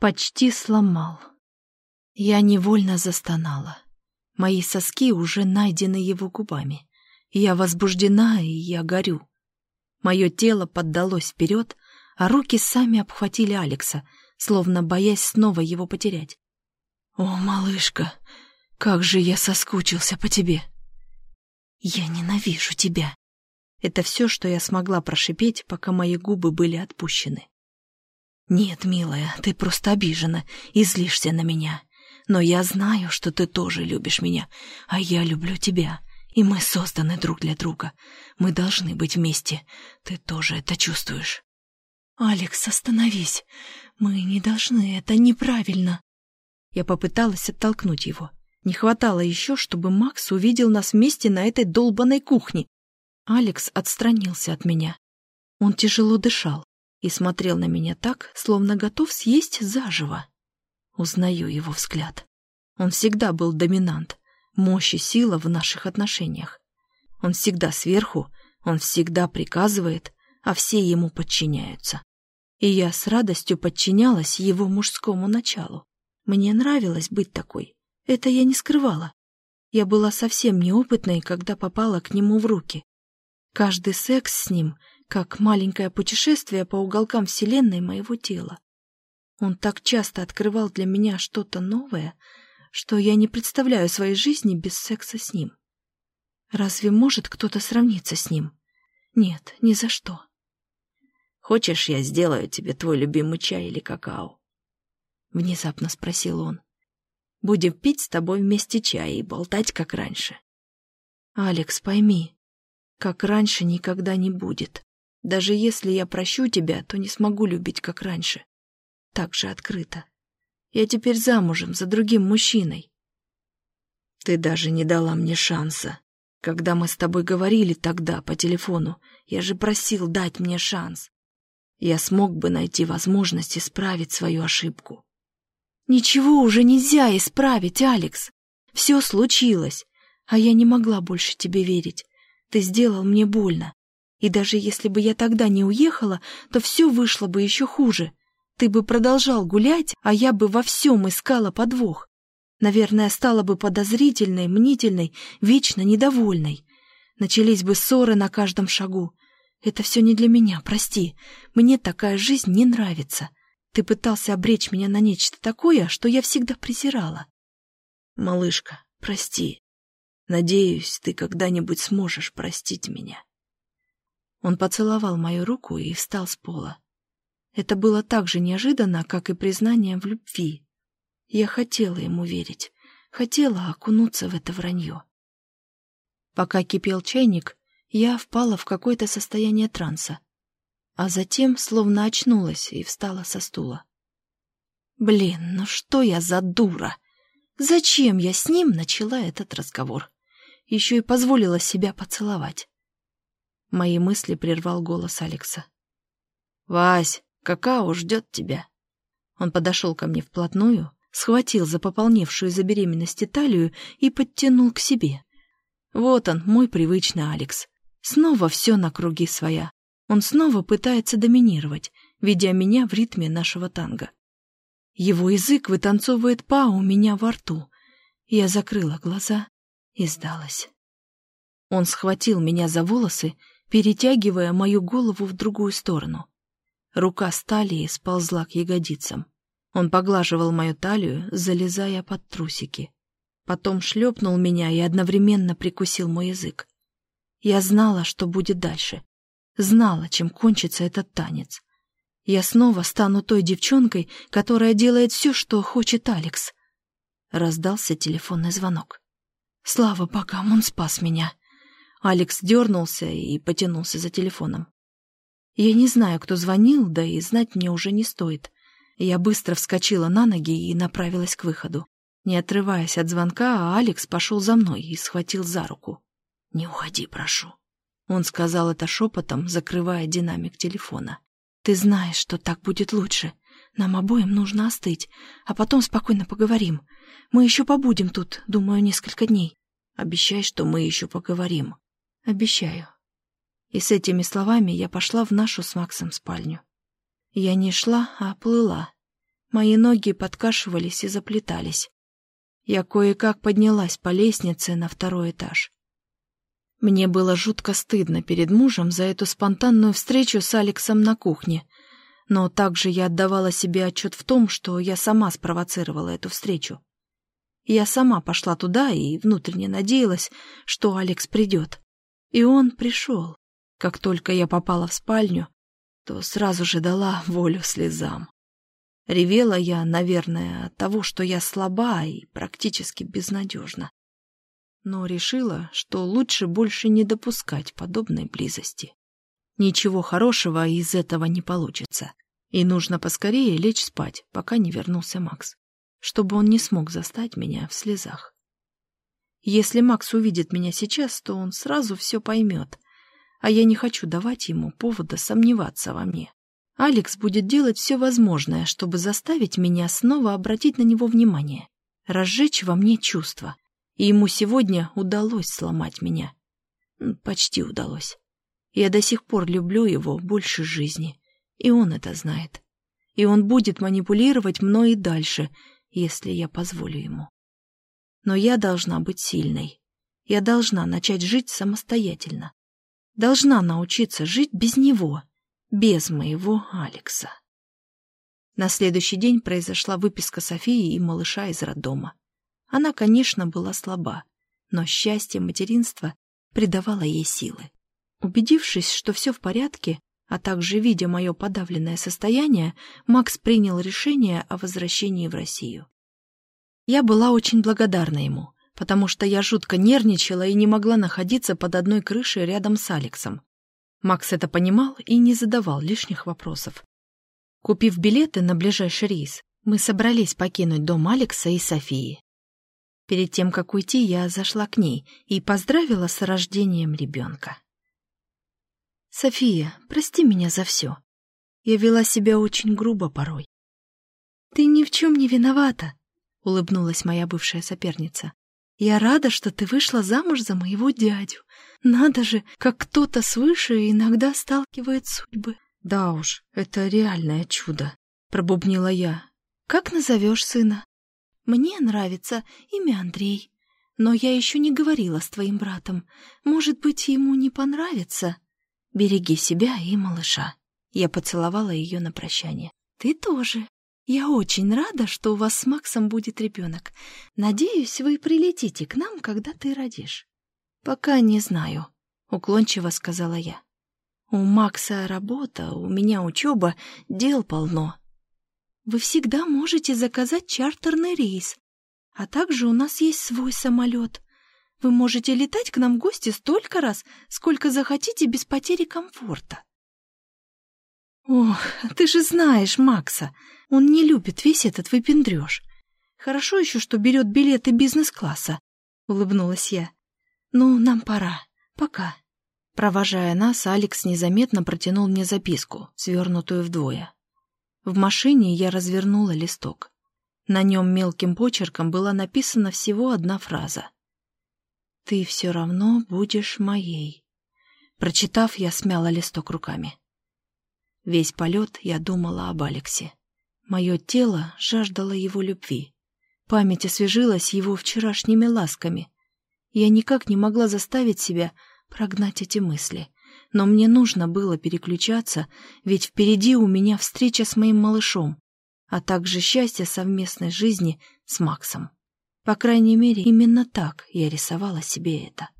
Почти сломал. Я невольно застонала. Мои соски уже найдены его губами. Я возбуждена, и я горю. Мое тело поддалось вперед, а руки сами обхватили Алекса, словно боясь снова его потерять. «О, малышка, как же я соскучился по тебе!» «Я ненавижу тебя!» Это все, что я смогла прошипеть, пока мои губы были отпущены. «Нет, милая, ты просто обижена и злишься на меня. Но я знаю, что ты тоже любишь меня, а я люблю тебя, и мы созданы друг для друга. Мы должны быть вместе. Ты тоже это чувствуешь». «Алекс, остановись. Мы не должны, это неправильно». Я попыталась оттолкнуть его. Не хватало еще, чтобы Макс увидел нас вместе на этой долбанной кухне. Алекс отстранился от меня. Он тяжело дышал и смотрел на меня так, словно готов съесть заживо. Узнаю его взгляд. Он всегда был доминант, мощь и сила в наших отношениях. Он всегда сверху, он всегда приказывает, а все ему подчиняются. И я с радостью подчинялась его мужскому началу. Мне нравилось быть такой. Это я не скрывала. Я была совсем неопытной, когда попала к нему в руки. Каждый секс с ним как маленькое путешествие по уголкам вселенной моего тела. Он так часто открывал для меня что-то новое, что я не представляю своей жизни без секса с ним. Разве может кто-то сравниться с ним? Нет, ни за что. «Хочешь, я сделаю тебе твой любимый чай или какао?» Внезапно спросил он. «Будем пить с тобой вместе чай и болтать, как раньше». «Алекс, пойми, как раньше никогда не будет. Даже если я прощу тебя, то не смогу любить, как раньше. Так же открыто. Я теперь замужем за другим мужчиной. Ты даже не дала мне шанса. Когда мы с тобой говорили тогда по телефону, я же просил дать мне шанс. Я смог бы найти возможность исправить свою ошибку. Ничего уже нельзя исправить, Алекс. Все случилось, а я не могла больше тебе верить. Ты сделал мне больно. И даже если бы я тогда не уехала, то все вышло бы еще хуже. Ты бы продолжал гулять, а я бы во всем искала подвох. Наверное, стала бы подозрительной, мнительной, вечно недовольной. Начались бы ссоры на каждом шагу. Это все не для меня, прости. Мне такая жизнь не нравится. Ты пытался обречь меня на нечто такое, что я всегда презирала. Малышка, прости. Надеюсь, ты когда-нибудь сможешь простить меня. Он поцеловал мою руку и встал с пола. Это было так же неожиданно, как и признание в любви. Я хотела ему верить, хотела окунуться в это вранье. Пока кипел чайник, я впала в какое-то состояние транса, а затем словно очнулась и встала со стула. Блин, ну что я за дура? Зачем я с ним начала этот разговор? Еще и позволила себя поцеловать. Мои мысли прервал голос Алекса. «Вась, какао ждет тебя». Он подошел ко мне вплотную, схватил за пополневшую за беременности талию и подтянул к себе. Вот он, мой привычный Алекс. Снова все на круги своя. Он снова пытается доминировать, ведя меня в ритме нашего танго. Его язык вытанцовывает па у меня во рту. Я закрыла глаза и сдалась. Он схватил меня за волосы перетягивая мою голову в другую сторону. Рука с талии сползла к ягодицам. Он поглаживал мою талию, залезая под трусики. Потом шлепнул меня и одновременно прикусил мой язык. Я знала, что будет дальше. Знала, чем кончится этот танец. Я снова стану той девчонкой, которая делает все, что хочет Алекс. Раздался телефонный звонок. Слава богам, он спас меня. Алекс дернулся и потянулся за телефоном. Я не знаю, кто звонил, да и знать мне уже не стоит. Я быстро вскочила на ноги и направилась к выходу. Не отрываясь от звонка, Алекс пошел за мной и схватил за руку. «Не уходи, прошу». Он сказал это шепотом, закрывая динамик телефона. «Ты знаешь, что так будет лучше. Нам обоим нужно остыть, а потом спокойно поговорим. Мы еще побудем тут, думаю, несколько дней. Обещай, что мы еще поговорим». Обещаю. И с этими словами я пошла в нашу с Максом спальню. Я не шла, а плыла. Мои ноги подкашивались и заплетались. Я кое-как поднялась по лестнице на второй этаж. Мне было жутко стыдно перед мужем за эту спонтанную встречу с Алексом на кухне, но также я отдавала себе отчет в том, что я сама спровоцировала эту встречу. Я сама пошла туда и внутренне надеялась, что Алекс придет. И он пришел. Как только я попала в спальню, то сразу же дала волю слезам. Ревела я, наверное, от того, что я слаба и практически безнадежна но решила, что лучше больше не допускать подобной близости. Ничего хорошего из этого не получится, и нужно поскорее лечь спать, пока не вернулся Макс, чтобы он не смог застать меня в слезах. Если Макс увидит меня сейчас, то он сразу все поймет, а я не хочу давать ему повода сомневаться во мне. Алекс будет делать все возможное, чтобы заставить меня снова обратить на него внимание, разжечь во мне чувства, и ему сегодня удалось сломать меня. Почти удалось. Я до сих пор люблю его больше жизни, и он это знает. И он будет манипулировать мной и дальше, если я позволю ему. Но я должна быть сильной. Я должна начать жить самостоятельно. Должна научиться жить без него, без моего Алекса. На следующий день произошла выписка Софии и малыша из роддома. Она, конечно, была слаба, но счастье материнства придавало ей силы. Убедившись, что все в порядке, а также видя мое подавленное состояние, Макс принял решение о возвращении в Россию. Я была очень благодарна ему, потому что я жутко нервничала и не могла находиться под одной крышей рядом с Алексом. Макс это понимал и не задавал лишних вопросов. Купив билеты на ближайший рейс, мы собрались покинуть дом Алекса и Софии. Перед тем, как уйти, я зашла к ней и поздравила с рождением ребенка. «София, прости меня за все. Я вела себя очень грубо порой». «Ты ни в чем не виновата», — улыбнулась моя бывшая соперница. «Я рада, что ты вышла замуж за моего дядю. Надо же, как кто-то свыше иногда сталкивает судьбы». «Да уж, это реальное чудо», — пробубнила я. «Как назовешь сына?» Мне нравится имя Андрей, но я еще не говорила с твоим братом. Может быть, ему не понравится? Береги себя и малыша. Я поцеловала ее на прощание. Ты тоже. Я очень рада, что у вас с Максом будет ребенок. Надеюсь, вы прилетите к нам, когда ты родишь. Пока не знаю, уклончиво сказала я. У Макса работа, у меня учеба, дел полно вы всегда можете заказать чартерный рейс. А также у нас есть свой самолет. Вы можете летать к нам в гости столько раз, сколько захотите без потери комфорта. Ох, ты же знаешь Макса. Он не любит весь этот выпендреж. Хорошо еще, что берет билеты бизнес-класса, — улыбнулась я. Ну, нам пора. Пока. Провожая нас, Алекс незаметно протянул мне записку, свернутую вдвое. В машине я развернула листок. На нем мелким почерком была написана всего одна фраза. «Ты все равно будешь моей». Прочитав, я смяла листок руками. Весь полет я думала об Алексе. Мое тело жаждало его любви. Память освежилась его вчерашними ласками. Я никак не могла заставить себя прогнать эти мысли — но мне нужно было переключаться, ведь впереди у меня встреча с моим малышом, а также счастье совместной жизни с Максом. По крайней мере, именно так я рисовала себе это.